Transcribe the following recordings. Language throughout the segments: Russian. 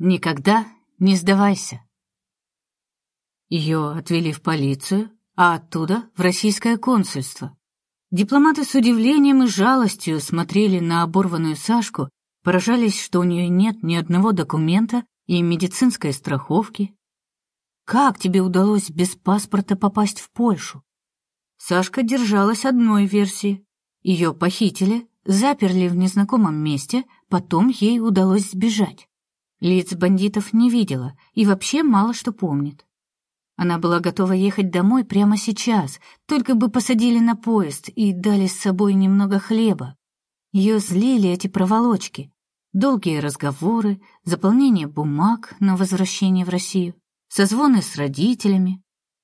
Никогда не сдавайся. Ее отвели в полицию, а оттуда в российское консульство. Дипломаты с удивлением и жалостью смотрели на оборванную Сашку, поражались, что у нее нет ни одного документа и медицинской страховки. Как тебе удалось без паспорта попасть в Польшу? Сашка держалась одной версии. Ее похитили, заперли в незнакомом месте, потом ей удалось сбежать. Лиц бандитов не видела и вообще мало что помнит. Она была готова ехать домой прямо сейчас, только бы посадили на поезд и дали с собой немного хлеба. Ее злили эти проволочки. Долгие разговоры, заполнение бумаг на возвращение в Россию, созвоны с родителями.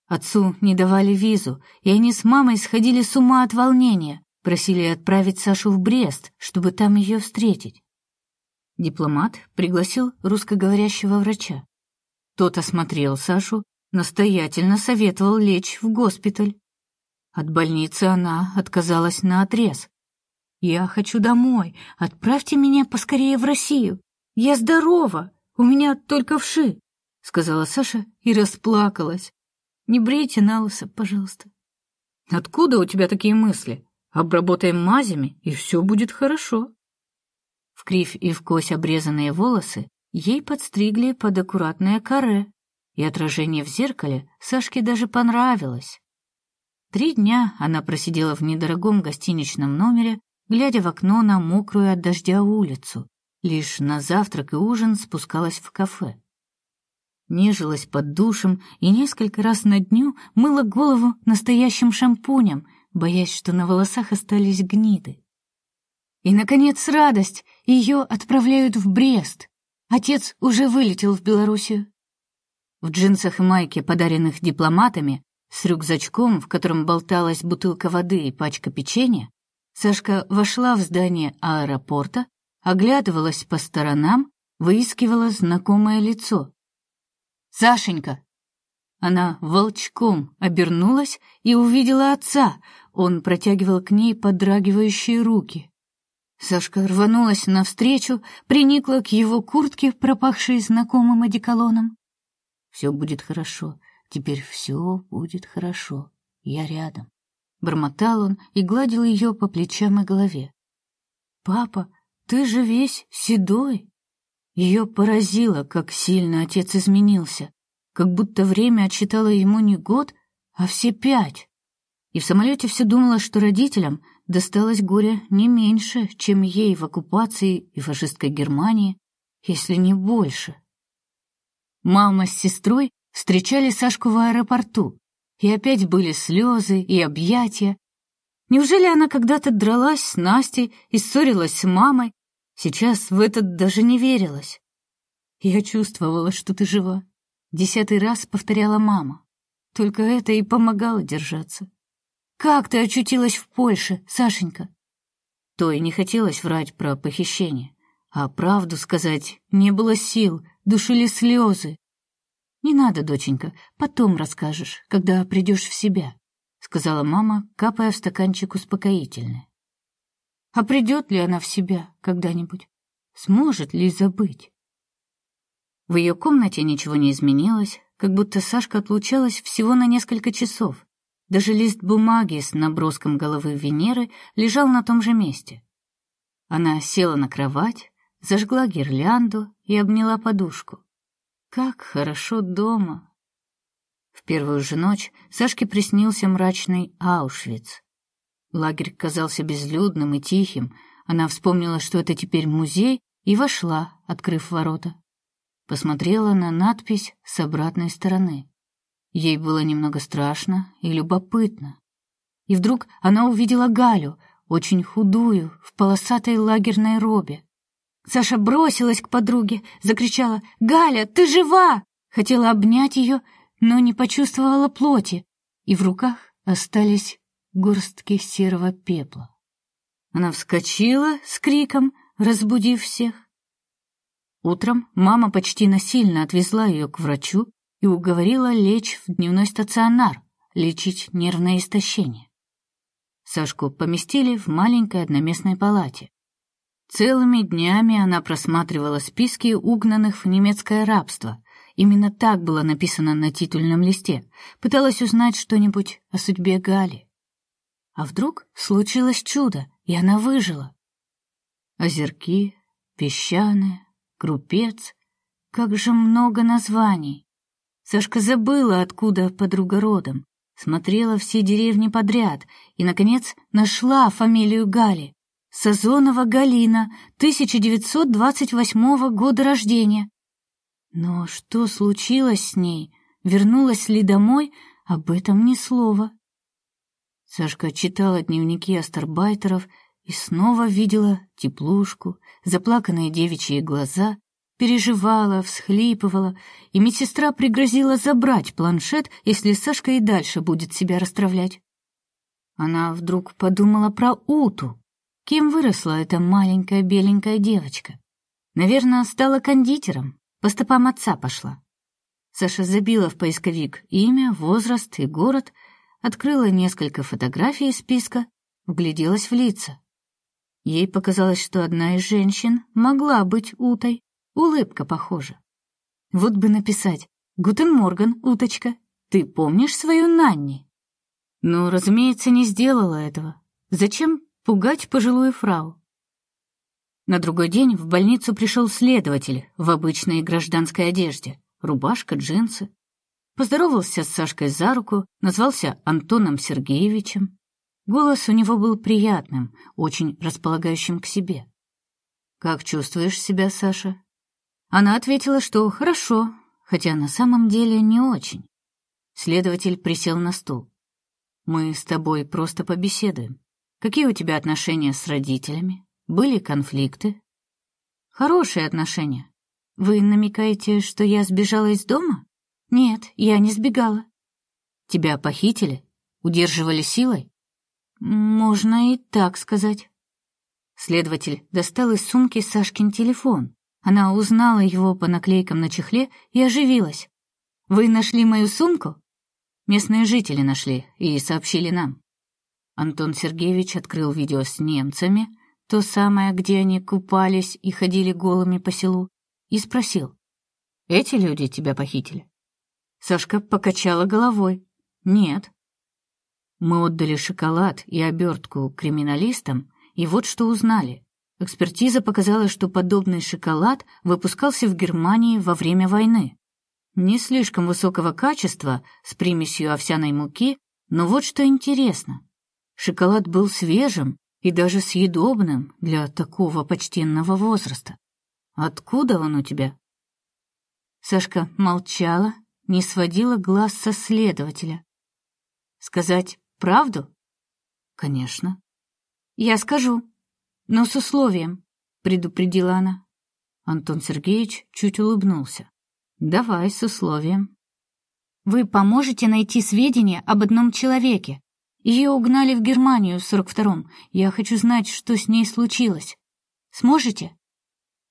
Отцу не давали визу, и они с мамой сходили с ума от волнения, просили отправить Сашу в Брест, чтобы там ее встретить. Дипломат пригласил русскоговорящего врача. Тот осмотрел Сашу настоятельно советовал лечь в госпиталь. От больницы она отказалась наотрез. «Я хочу домой. Отправьте меня поскорее в Россию. Я здорова. У меня только вши», — сказала Саша и расплакалась. «Не брейте на лысо, пожалуйста». «Откуда у тебя такие мысли? Обработаем мазями, и все будет хорошо». Кривь и в кось обрезанные волосы ей подстригли под аккуратное каре, и отражение в зеркале Сашке даже понравилось. Три дня она просидела в недорогом гостиничном номере, глядя в окно на мокрую от дождя улицу. Лишь на завтрак и ужин спускалась в кафе. Нежилась под душем и несколько раз на дню мыла голову настоящим шампунем, боясь, что на волосах остались гниды. И, наконец, радость! Ее отправляют в Брест. Отец уже вылетел в Белоруссию. В джинсах и майке, подаренных дипломатами, с рюкзачком, в котором болталась бутылка воды и пачка печенья, Сашка вошла в здание аэропорта, оглядывалась по сторонам, выискивала знакомое лицо. «Сашенька!» Она волчком обернулась и увидела отца. Он протягивал к ней подрагивающие руки. Сашка рванулась навстречу, приникла к его куртке, пропахшей знакомым одеколоном. Все будет хорошо. Теперь все будет хорошо. Я рядом. Бормотал он и гладил ее по плечам и голове. Папа, ты же весь седой. Ее поразило, как сильно отец изменился, как будто время отсчитало ему не год, а все пять. И в самолете все думала, что родителям досталось горе не меньше, чем ей в оккупации и фашистской Германии, если не больше. Мама с сестрой встречали Сашку в аэропорту, и опять были слезы и объятия. Неужели она когда-то дралась с Настей и ссорилась с мамой? Сейчас в это даже не верилось. Я чувствовала, что ты жива. Десятый раз повторяла мама. Только это и помогало держаться. Как ты очутилась в Польше, Сашенька? То и не хотелось врать про похищение, а правду сказать не было сил, душили слезы. «Не надо, доченька, потом расскажешь, когда придешь в себя», — сказала мама, капая в стаканчик успокоительное. «А придет ли она в себя когда-нибудь? Сможет ли забыть?» В ее комнате ничего не изменилось, как будто Сашка отлучалась всего на несколько часов. Даже лист бумаги с наброском головы Венеры лежал на том же месте. Она села на кровать, зажгла гирлянду и обняла подушку. Как хорошо дома. В первую же ночь Сашке приснился мрачный Аушвиц. Лагерь казался безлюдным и тихим. Она вспомнила, что это теперь музей, и вошла, открыв ворота. Посмотрела на надпись с обратной стороны. Ей было немного страшно и любопытно. И вдруг она увидела Галю, очень худую, в полосатой лагерной робе. Саша бросилась к подруге, закричала «Галя, ты жива!» Хотела обнять ее, но не почувствовала плоти, и в руках остались горстки серого пепла. Она вскочила с криком, разбудив всех. Утром мама почти насильно отвезла ее к врачу и уговорила лечь в дневной стационар, лечить нервное истощение. Сашку поместили в маленькой одноместной палате. Целыми днями она просматривала списки угнанных в немецкое рабство. Именно так было написано на титульном листе. Пыталась узнать что-нибудь о судьбе Гали. А вдруг случилось чудо, и она выжила? Озерки, песчаные, крупец. Как же много названий. Сашка забыла, откуда подруга родом. Смотрела все деревни подряд и, наконец, нашла фамилию Гали. Сазонова Галина, 1928 года рождения. Но что случилось с ней? Вернулась ли домой? Об этом ни слова. Сашка читала дневники астарбайтеров и снова видела теплушку, заплаканные девичьи глаза, переживала, всхлипывала, и медсестра пригрозила забрать планшет, если Сашка и дальше будет себя расстраивать. Она вдруг подумала про Уту, Кем выросла эта маленькая беленькая девочка? Наверное, стала кондитером, по стопам отца пошла. Саша забила в поисковик имя, возраст и город, открыла несколько фотографий из списка, вгляделась в лица. Ей показалось, что одна из женщин могла быть утой, улыбка похожа. Вот бы написать «Гутен Морган, уточка, ты помнишь свою Нанни?» Но, разумеется, не сделала этого. Зачем пугать пожилую фрау. На другой день в больницу пришел следователь в обычной гражданской одежде, рубашка, джинсы. Поздоровался с Сашкой за руку, назвался Антоном Сергеевичем. Голос у него был приятным, очень располагающим к себе. «Как чувствуешь себя, Саша?» Она ответила, что хорошо, хотя на самом деле не очень. Следователь присел на стул. «Мы с тобой просто побеседуем. Какие у тебя отношения с родителями? Были конфликты? Хорошие отношения. Вы намекаете, что я сбежала из дома? Нет, я не сбегала. Тебя похитили? Удерживали силой? Можно и так сказать. Следователь достал из сумки Сашкин телефон. Она узнала его по наклейкам на чехле и оживилась. Вы нашли мою сумку? Местные жители нашли и сообщили нам. Антон Сергеевич открыл видео с немцами, то самое, где они купались и ходили голыми по селу, и спросил: "Эти люди тебя похитили?" Сашка покачала головой: "Нет. Мы отдали шоколад и обертку криминалистам, и вот что узнали. Экспертиза показала, что подобный шоколад выпускался в Германии во время войны. Не слишком высокого качества, с примесью овсяной муки, но вот что интересно. Шоколад был свежим и даже съедобным для такого почтенного возраста. Откуда он у тебя? Сашка молчала, не сводила глаз со следователя. Сказать правду? Конечно. Я скажу, но с условием, предупредила она. Антон Сергеевич чуть улыбнулся. Давай с условием. Вы поможете найти сведения об одном человеке, ее угнали в Германию в 42-м. Я хочу знать, что с ней случилось. Сможете?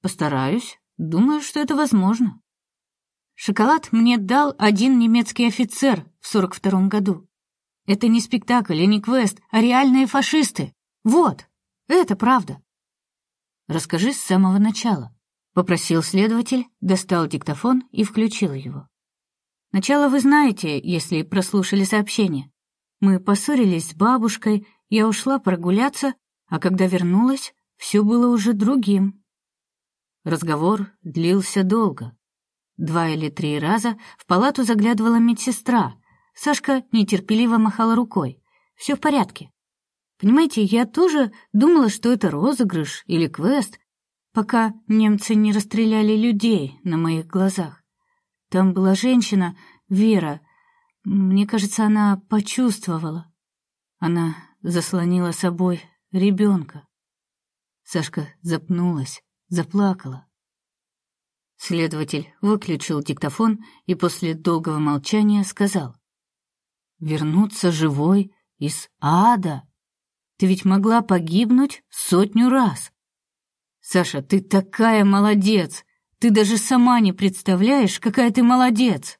Постараюсь. Думаю, что это возможно. Шоколад мне дал один немецкий офицер в 42-м году. Это не спектакль и не квест, а реальные фашисты. Вот, это правда. Расскажи с самого начала, попросил следователь, достал диктофон и включил его. Начало вы знаете, если прослушали сообщение. Мы поссорились с бабушкой, я ушла прогуляться, а когда вернулась, все было уже другим. Разговор длился долго. Два или три раза в палату заглядывала медсестра. Сашка нетерпеливо махала рукой. Все в порядке. Понимаете, я тоже думала, что это розыгрыш или квест, пока немцы не расстреляли людей на моих глазах. Там была женщина, Вера, мне кажется, она почувствовала. Она заслонила собой ребенка. Сашка запнулась, заплакала. Следователь выключил диктофон и после долгого молчания сказал. «Вернуться живой из ада? Ты ведь могла погибнуть сотню раз. Саша, ты такая молодец! Ты даже сама не представляешь, какая ты молодец!»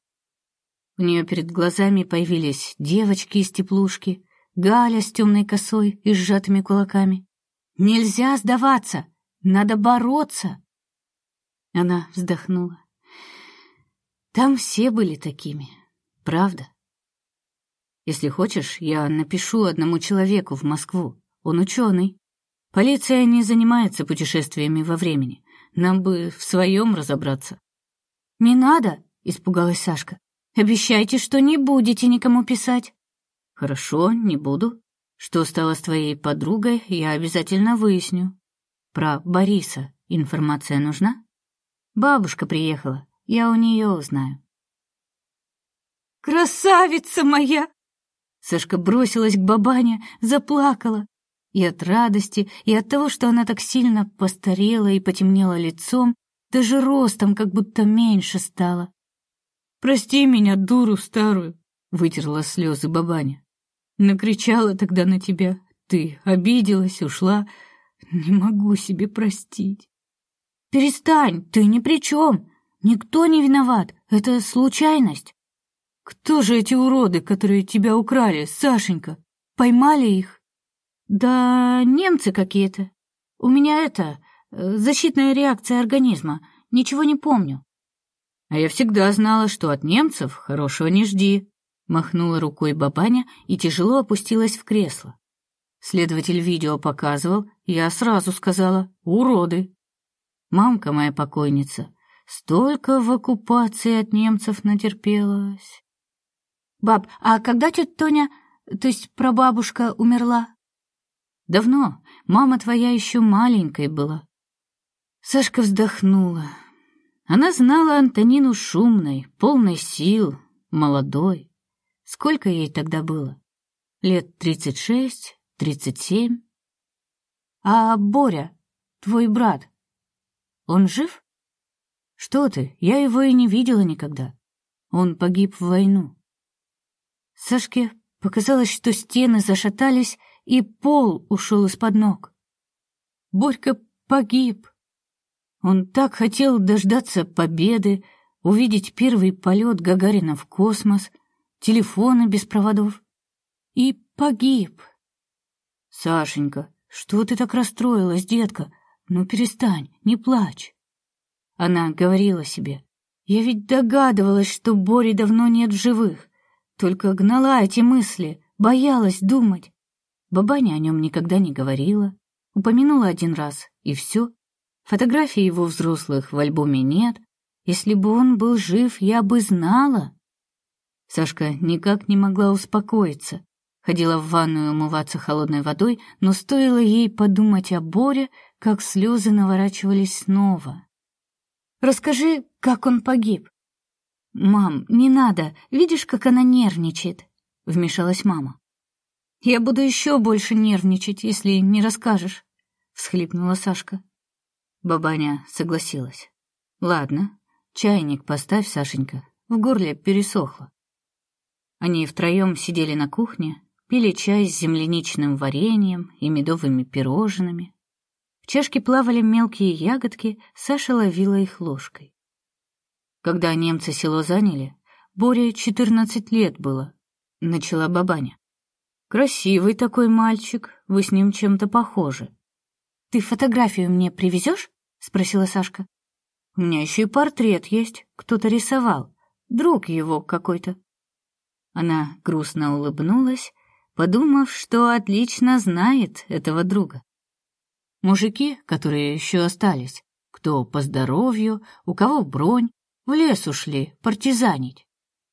У нее перед глазами появились девочки из теплушки, Галя с темной косой и сжатыми кулаками. «Нельзя сдаваться! Надо бороться. Она вздохнула. Там все были такими, правда? Если хочешь, я напишу одному человеку в Москву. Он ученый. Полиция не занимается путешествиями во времени. Нам бы в своем разобраться. Не надо, испугалась Сашка. Обещайте, что не будете никому писать. Хорошо, не буду. Что стало с твоей подругой, я обязательно выясню. Про Бориса информация нужна? Бабушка приехала, я у нее узнаю. Красавица моя! Сашка бросилась к бабане, заплакала. И от радости, и от того, что она так сильно постарела и потемнела лицом, даже ростом как будто меньше стала. «Прости меня, дуру старую!» — вытерла слезы бабаня. «Накричала тогда на тебя. Ты обиделась, ушла. Не могу себе простить». «Перестань, ты ни при чем. Никто не виноват. Это случайность». «Кто же эти уроды, которые тебя украли, Сашенька? Поймали их?» Да немцы какие-то. У меня это э, защитная реакция организма. Ничего не помню. А я всегда знала, что от немцев хорошего не жди. Махнула рукой бабаня и тяжело опустилась в кресло. Следователь видео показывал, я сразу сказала: "Уроды". Мамка моя покойница столько в оккупации от немцев натерпелась. Баб, а когда тетя Тоня, то есть прабабушка умерла? Давно. Мама твоя еще маленькой была. Сашка вздохнула. Она знала Антонину шумной, полной сил, молодой. Сколько ей тогда было? Лет тридцать шесть, тридцать семь. А Боря, твой брат, он жив? Что ты? Я его и не видела никогда. Он погиб в войну. Сашке показалось, что стены зашатались, и пол ушел из-под ног. Борька погиб. Он так хотел дождаться победы, увидеть первый полет Гагарина в космос, телефоны без проводов. И погиб. Сашенька, что ты так расстроилась, детка? Ну перестань, не плачь. Она говорила себе. Я ведь догадывалась, что Бори давно нет в живых, только гнала эти мысли, боялась думать. Бабаня о нем никогда не говорила, упомянула один раз, и все. Фотографий его взрослых в альбоме нет. Если бы он был жив, я бы знала. Сашка никак не могла успокоиться. Ходила в ванную умываться холодной водой, но стоило ей подумать о Боре, как слезы наворачивались снова. «Расскажи, как он погиб». «Мам, не надо, видишь, как она нервничает», — вмешалась мама. Я буду еще больше нервничать, если не расскажешь, всхлипнула Сашка. Бабаня согласилась. Ладно, чайник поставь, Сашенька. В горле пересохло. Они втроем сидели на кухне, пили чай с земляничным вареньем и медовыми пирожными. В чашке плавали мелкие ягодки, Саша ловила их ложкой. Когда немцы село заняли, Боре четырнадцать лет было, начала бабаня. Красивый такой мальчик, вы с ним чем-то похожи. Ты фотографию мне привезешь? спросила Сашка. У меня еще и портрет есть, кто-то рисовал, друг его какой-то. Она грустно улыбнулась, подумав, что отлично знает этого друга. Мужики, которые еще остались, кто по здоровью, у кого бронь, в лес ушли партизанить.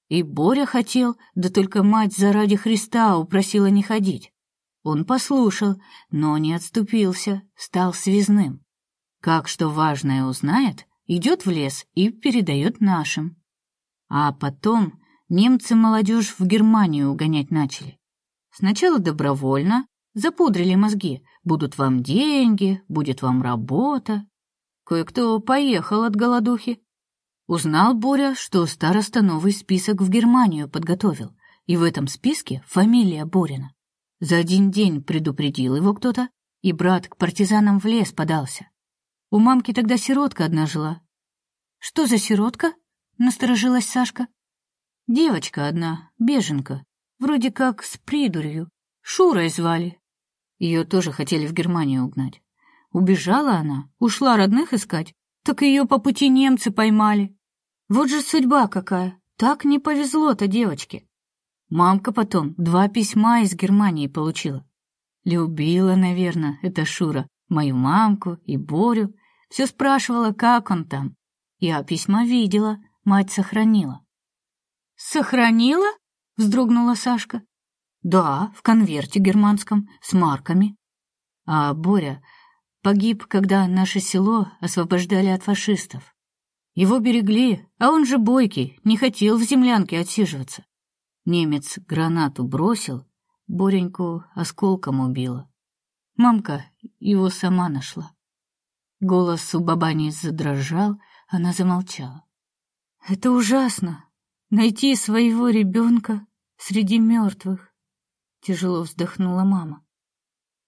И Боря хотел, да только мать заради Христа упросила не ходить. Он послушал, но не отступился, стал связным. Как что важное узнает, идет в лес и передает нашим. А потом немцы молодежь в Германию угонять начали. Сначала добровольно, запудрили мозги. Будут вам деньги, будет вам работа. Кое-кто поехал от голодухи, Узнал Боря, что староста новый список в Германию подготовил, и в этом списке фамилия Борина. За один день предупредил его кто-то, и брат к партизанам в лес подался. У мамки тогда сиротка одна жила. Что за сиротка? Насторожилась Сашка. Девочка одна, беженка, вроде как с придурью. Шурой звали. Ее тоже хотели в Германию угнать. Убежала она, ушла родных искать, так ее по пути немцы поймали. Вот же судьба какая, так не повезло-то девочке. Мамка потом два письма из Германии получила. Любила, наверное, эта Шура, мою мамку и Борю. Все спрашивала, как он там. Я письма видела, мать сохранила. «Сохранила?» — вздрогнула Сашка. «Да, в конверте германском, с марками. А Боря погиб, когда наше село освобождали от фашистов. Его берегли, а он же бойкий, не хотел в землянке отсиживаться. Немец гранату бросил, Бореньку осколком убила. Мамка его сама нашла. Голос у бабани задрожал, она замолчала. Это ужасно найти своего ребенка среди мертвых. Тяжело вздохнула мама.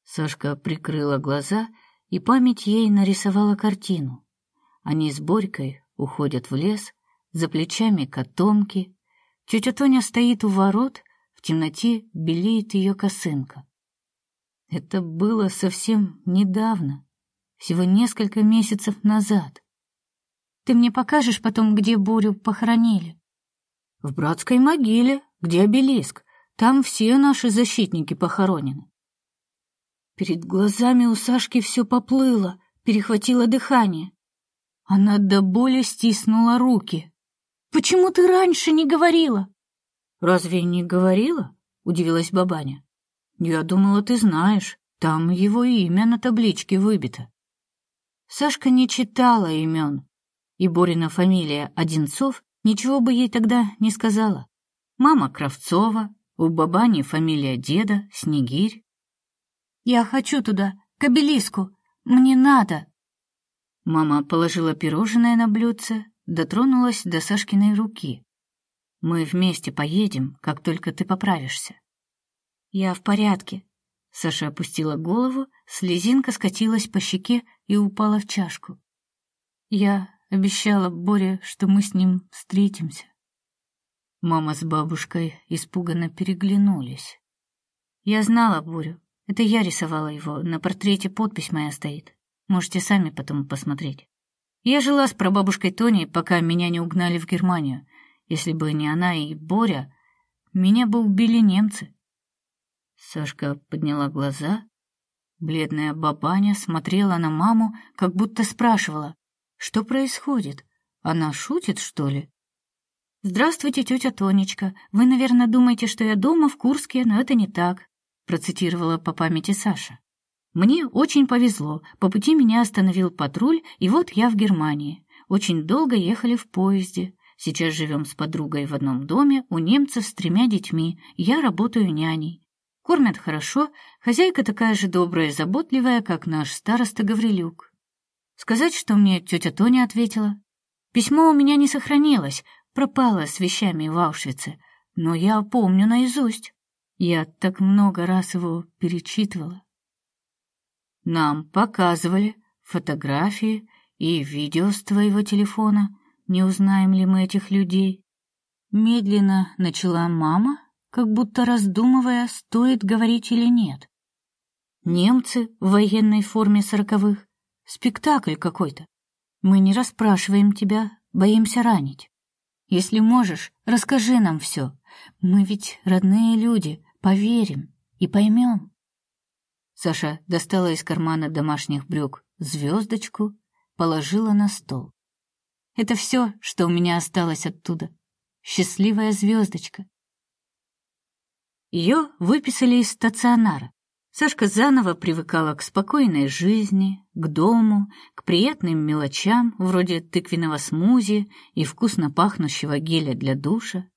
Сашка прикрыла глаза, и память ей нарисовала картину. Они с Борькой уходят в лес, за плечами котомки, Тетя Тоня стоит у ворот, в темноте белеет ее косынка. Это было совсем недавно, всего несколько месяцев назад. Ты мне покажешь потом, где Борю похоронили? В братской могиле, где обелиск. Там все наши защитники похоронены. Перед глазами у Сашки все поплыло, перехватило дыхание. Она до боли стиснула руки. Почему ты раньше не говорила? Разве не говорила? удивилась бабаня. Я думала, ты знаешь, там его имя на табличке выбито. Сашка не читала имен, и Борина фамилия Одинцов ничего бы ей тогда не сказала. Мама Кравцова, у бабани фамилия деда Снегирь. Я хочу туда, к обелиску. Мне надо. Мама положила пирожное на блюдце, дотронулась до Сашкиной руки. Мы вместе поедем, как только ты поправишься. Я в порядке. Саша опустила голову, слезинка скатилась по щеке и упала в чашку. Я обещала Боре, что мы с ним встретимся. Мама с бабушкой испуганно переглянулись. Я знала Борю. Это я рисовала его. На портрете подпись моя стоит. Можете сами потом посмотреть. Я жила с прабабушкой Тони, пока меня не угнали в Германию. Если бы не она и Боря, меня бы убили немцы. Сашка подняла глаза. Бледная бабаня смотрела на маму, как будто спрашивала, что происходит. Она шутит, что ли? Здравствуйте, тетя Тонечка. Вы, наверное, думаете, что я дома в Курске, но это не так, процитировала по памяти Саша. Мне очень повезло. По пути меня остановил патруль, и вот я в Германии. Очень долго ехали в поезде. Сейчас живем с подругой в одном доме, у немцев с тремя детьми. Я работаю няней. Кормят хорошо, хозяйка такая же добрая и заботливая, как наш староста Гаврилюк. Сказать, что мне тетя Тоня ответила? Письмо у меня не сохранилось, пропало с вещами в Аушвице, но я помню наизусть. Я так много раз его перечитывала. Нам показывали фотографии и видео с твоего телефона. Не узнаем ли мы этих людей? Медленно начала мама, как будто раздумывая, стоит говорить или нет. Немцы в военной форме сороковых. Спектакль какой-то. Мы не расспрашиваем тебя, боимся ранить. Если можешь, расскажи нам все. Мы ведь родные люди, поверим и поймем. Саша достала из кармана домашних брюк звездочку, положила на стол. Это все, что у меня осталось оттуда. Счастливая звездочка. Ее выписали из стационара. Сашка заново привыкала к спокойной жизни, к дому, к приятным мелочам, вроде тыквенного смузи и вкусно пахнущего геля для душа.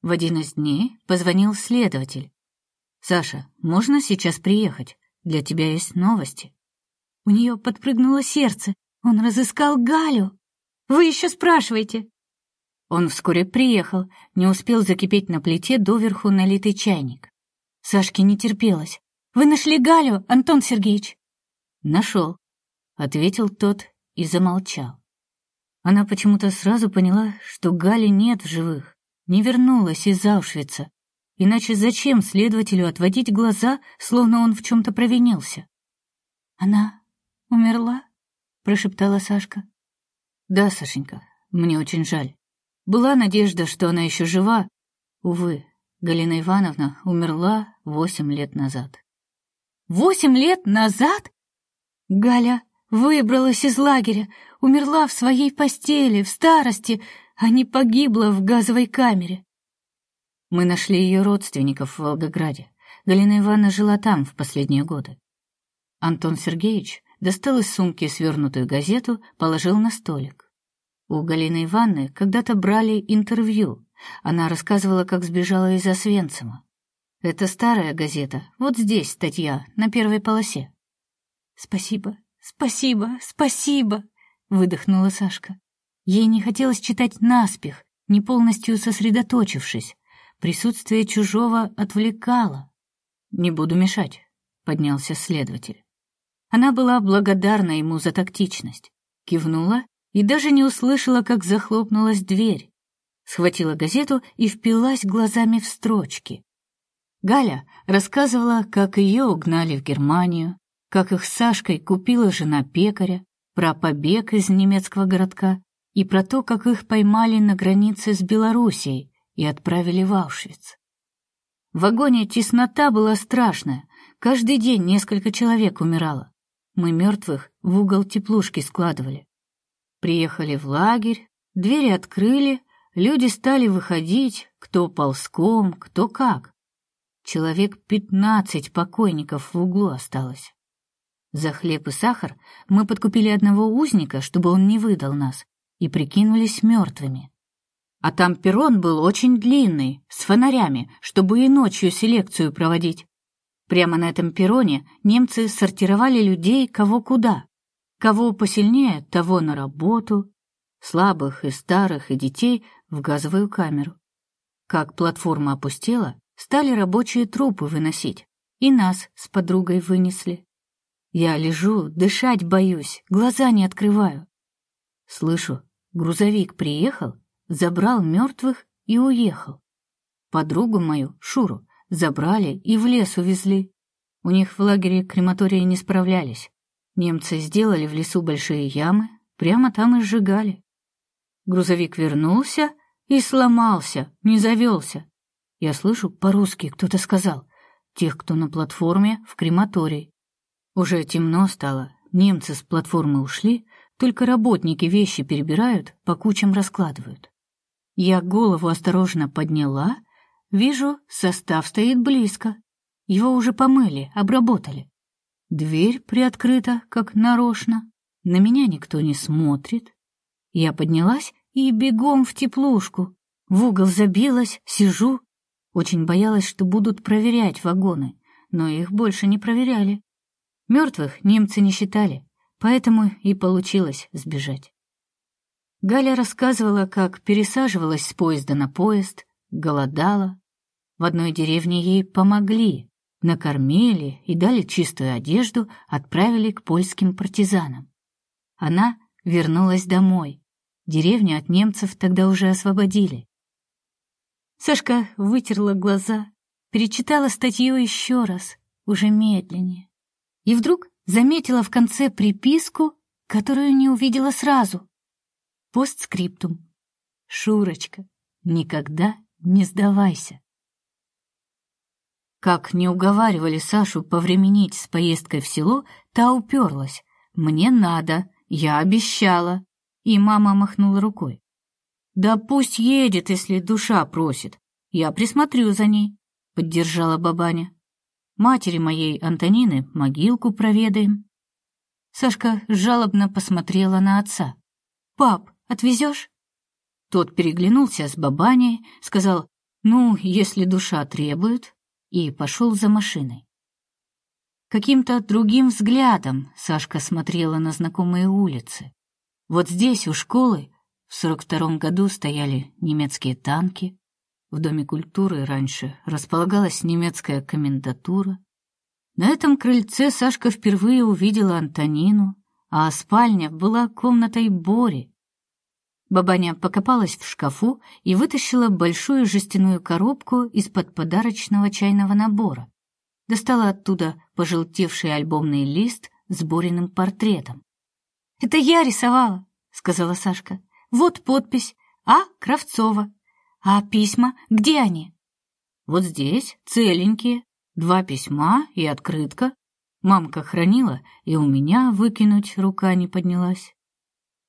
В один из дней позвонил следователь. «Саша, можно сейчас приехать? Для тебя есть новости». У нее подпрыгнуло сердце. Он разыскал Галю. Вы еще спрашиваете? Он вскоре приехал, не успел закипеть на плите доверху налитый чайник. Сашке не терпелось. Вы нашли Галю, Антон Сергеевич? Нашел, ответил тот и замолчал. Она почему-то сразу поняла, что Гали нет в живых, не вернулась из Аушвица, Иначе зачем следователю отводить глаза, словно он в чем-то провинился? Она умерла?» — прошептала Сашка. «Да, Сашенька, мне очень жаль. Была надежда, что она еще жива. Увы, Галина Ивановна умерла восемь лет назад». «Восемь лет назад?» Галя выбралась из лагеря, умерла в своей постели, в старости, а не погибла в газовой камере. Мы нашли ее родственников в Волгограде. Галина Ивановна жила там в последние годы. Антон Сергеевич достал из сумки свернутую газету, положил на столик. У Галины Ивановны когда-то брали интервью. Она рассказывала, как сбежала из Освенцима. Это старая газета. Вот здесь статья, на первой полосе. Спасибо, спасибо, спасибо, выдохнула Сашка. Ей не хотелось читать наспех, не полностью сосредоточившись. Присутствие чужого отвлекало. Не буду мешать, поднялся следователь. Она была благодарна ему за тактичность, кивнула и даже не услышала, как захлопнулась дверь. Схватила газету и впилась глазами в строчки. Галя рассказывала, как ее угнали в Германию, как их с Сашкой купила жена пекаря, про побег из немецкого городка и про то, как их поймали на границе с Белоруссией и отправили в Аушвиц. В вагоне теснота была страшная, каждый день несколько человек умирало. Мы мертвых в угол теплушки складывали. Приехали в лагерь, двери открыли, люди стали выходить, кто ползком, кто как. Человек пятнадцать покойников в углу осталось. За хлеб и сахар мы подкупили одного узника, чтобы он не выдал нас, и прикинулись мертвыми. А там перрон был очень длинный, с фонарями, чтобы и ночью селекцию проводить. Прямо на этом перроне немцы сортировали людей кого куда. Кого посильнее, того на работу, слабых и старых и детей в газовую камеру. Как платформа опустела, стали рабочие трупы выносить, и нас с подругой вынесли. Я лежу, дышать боюсь, глаза не открываю. Слышу, грузовик приехал, забрал мертвых и уехал. Подругу мою, Шуру, забрали и в лес увезли. У них в лагере крематории не справлялись. Немцы сделали в лесу большие ямы, прямо там и сжигали. Грузовик вернулся и сломался, не завелся. Я слышу, по-русски кто-то сказал, тех, кто на платформе, в крематорий. Уже темно стало, немцы с платформы ушли, только работники вещи перебирают, по кучам раскладывают. Я голову осторожно подняла, вижу, состав стоит близко. Его уже помыли, обработали. Дверь приоткрыта, как нарочно. На меня никто не смотрит. Я поднялась и бегом в теплушку. В угол забилась, сижу. Очень боялась, что будут проверять вагоны, но их больше не проверяли. Мертвых немцы не считали, поэтому и получилось сбежать. Галя рассказывала, как пересаживалась с поезда на поезд, голодала. В одной деревне ей помогли, накормили и дали чистую одежду, отправили к польским партизанам. Она вернулась домой. Деревню от немцев тогда уже освободили. Сашка вытерла глаза, перечитала статью еще раз, уже медленнее и вдруг заметила в конце приписку, которую не увидела сразу. Постскриптум. Шурочка, никогда не сдавайся. Как не уговаривали Сашу повременить с поездкой в село, та уперлась. «Мне надо, я обещала». И мама махнула рукой. «Да пусть едет, если душа просит. Я присмотрю за ней», — поддержала бабаня. Матери моей Антонины могилку проведаем. Сашка жалобно посмотрела на отца. «Пап, отвезешь?» Тот переглянулся с бабаней, сказал «Ну, если душа требует», и пошел за машиной. Каким-то другим взглядом Сашка смотрела на знакомые улицы. Вот здесь, у школы, в сорок втором году стояли немецкие танки, в Доме культуры раньше располагалась немецкая комендатура. На этом крыльце Сашка впервые увидела Антонину, а спальня была комнатой Бори. Бабаня покопалась в шкафу и вытащила большую жестяную коробку из-под подарочного чайного набора. Достала оттуда пожелтевший альбомный лист с Бориным портретом. «Это я рисовала», — сказала Сашка. «Вот подпись. А. Кравцова. А письма? Где они?» «Вот здесь, целенькие. Два письма и открытка. Мамка хранила, и у меня выкинуть рука не поднялась.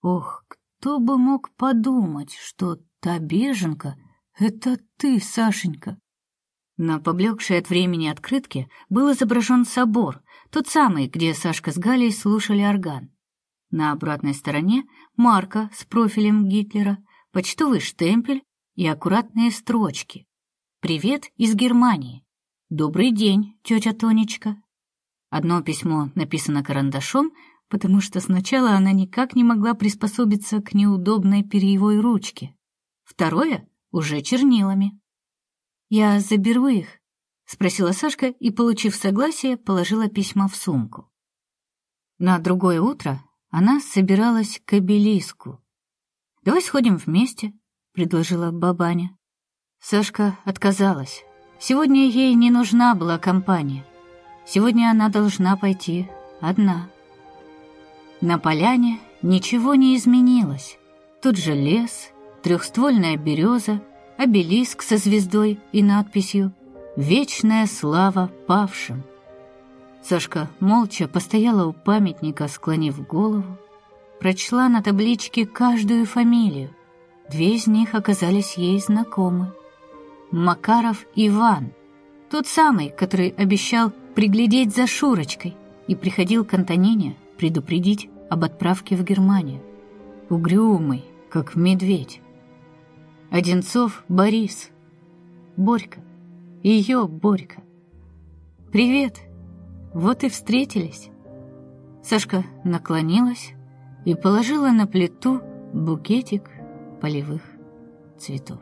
Ох, кто бы мог подумать, что та беженка — это ты, Сашенька. На поблекшей от времени открытке был изображен собор, тот самый, где Сашка с Галей слушали орган. На обратной стороне марка с профилем Гитлера, почтовый штемпель и аккуратные строчки. «Привет из Германии. Добрый день, тетя Тонечка». Одно письмо написано карандашом, потому что сначала она никак не могла приспособиться к неудобной перьевой ручке. Второе — уже чернилами. «Я заберу их?» — спросила Сашка и, получив согласие, положила письма в сумку. На другое утро она собиралась к обелиску. «Давай сходим вместе», — предложила бабаня. Сашка отказалась. Сегодня ей не нужна была компания. Сегодня она должна пойти одна. На поляне ничего не изменилось. Тут же лес, трехствольная береза, обелиск со звездой и надписью «Вечная слава павшим». Сашка молча постояла у памятника, склонив голову, прочла на табличке каждую фамилию. Две из них оказались ей знакомы. Макаров Иван, тот самый, который обещал приглядеть за Шурочкой и приходил к Антонине предупредить об отправке в Германию. Угрюмый, как медведь. Одинцов Борис. Борька. Ее Борька. «Привет! Вот и встретились!» Сашка наклонилась и положила на плиту букетик полевых цветов.